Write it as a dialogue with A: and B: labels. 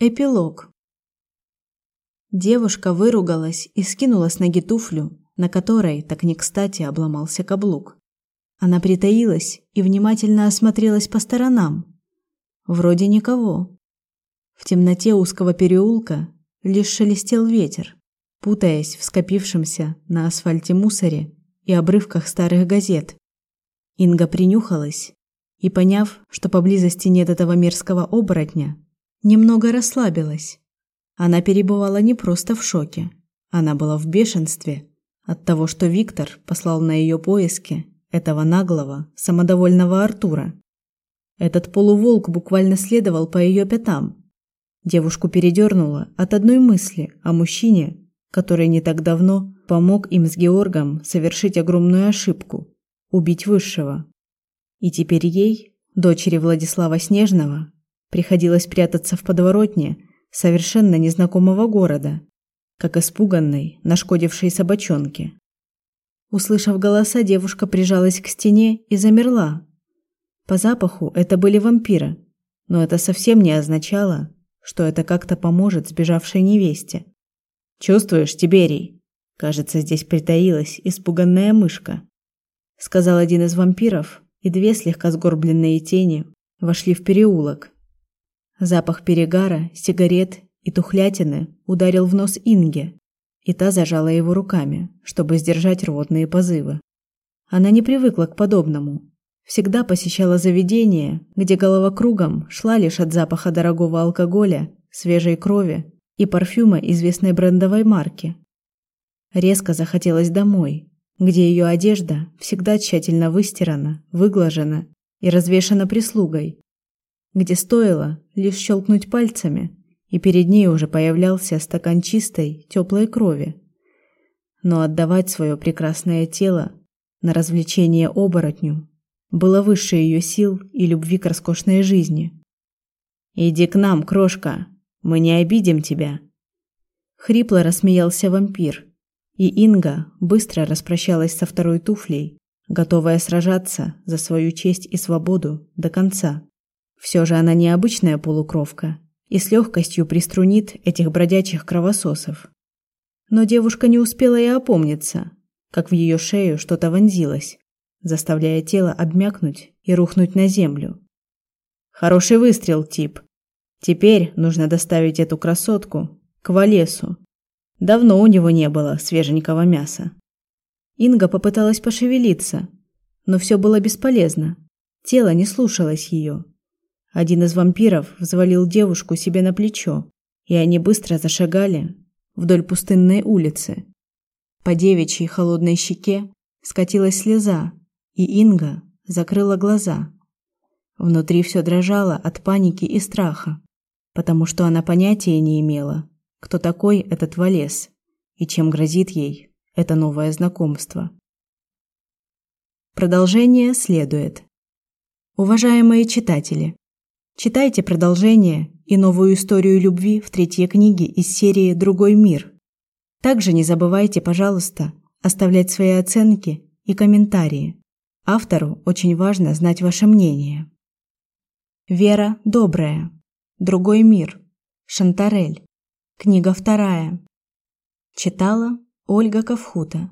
A: Эпилог. Девушка выругалась и скинула с ноги туфлю, на которой так не кстати обломался каблук. Она притаилась и внимательно осмотрелась по сторонам. Вроде никого. В темноте узкого переулка лишь шелестел ветер, путаясь в скопившемся на асфальте мусоре и обрывках старых газет. Инга принюхалась и, поняв, что поблизости нет этого мерзкого оборотня, немного расслабилась. Она перебывала не просто в шоке, она была в бешенстве от того, что Виктор послал на ее поиски этого наглого, самодовольного Артура. Этот полуволк буквально следовал по ее пятам. Девушку передернуло от одной мысли о мужчине, который не так давно помог им с Георгом совершить огромную ошибку убить высшего. И теперь ей, дочери Владислава Снежного, Приходилось прятаться в подворотне совершенно незнакомого города, как испуганной, нашкодившей собачонке. Услышав голоса, девушка прижалась к стене и замерла. По запаху это были вампиры, но это совсем не означало, что это как-то поможет сбежавшей невесте. Чувствуешь, Тиберий? Кажется, здесь притаилась испуганная мышка, сказал один из вампиров, и две слегка сгорбленные тени вошли в переулок, Запах перегара, сигарет и тухлятины ударил в нос Инге, и та зажала его руками, чтобы сдержать рвотные позывы. Она не привыкла к подобному. Всегда посещала заведения, где голова кругом шла лишь от запаха дорогого алкоголя, свежей крови и парфюма известной брендовой марки. Резко захотелось домой, где ее одежда всегда тщательно выстирана, выглажена и развешана прислугой, где стоило лишь щелкнуть пальцами, и перед ней уже появлялся стакан чистой, теплой крови. Но отдавать свое прекрасное тело на развлечение оборотню было выше ее сил и любви к роскошной жизни. Иди к нам, крошка, мы не обидим тебя. Хрипло рассмеялся вампир, и Инга быстро распрощалась со второй туфлей, готовая сражаться за свою честь и свободу до конца. Все же она не обычная полукровка и с легкостью приструнит этих бродячих кровососов. Но девушка не успела и опомниться, как в ее шею что-то вонзилось, заставляя тело обмякнуть и рухнуть на землю. Хороший выстрел, тип. Теперь нужно доставить эту красотку к Валесу. Давно у него не было свеженького мяса. Инга попыталась пошевелиться, но все было бесполезно. Тело не слушалось ее. Один из вампиров взвалил девушку себе на плечо, и они быстро зашагали вдоль пустынной улицы. По девичьей холодной щеке скатилась слеза, и Инга закрыла глаза. Внутри все дрожало от паники и страха, потому что она понятия не имела, кто такой этот Валес и чем грозит ей это новое знакомство. Продолжение следует. Уважаемые читатели, Читайте продолжение и новую историю любви в третьей книге из серии Другой мир. Также не забывайте, пожалуйста, оставлять свои оценки и комментарии. Автору очень важно знать ваше мнение. Вера добрая. Другой мир. Шантарель. Книга вторая. Читала Ольга Ковхута.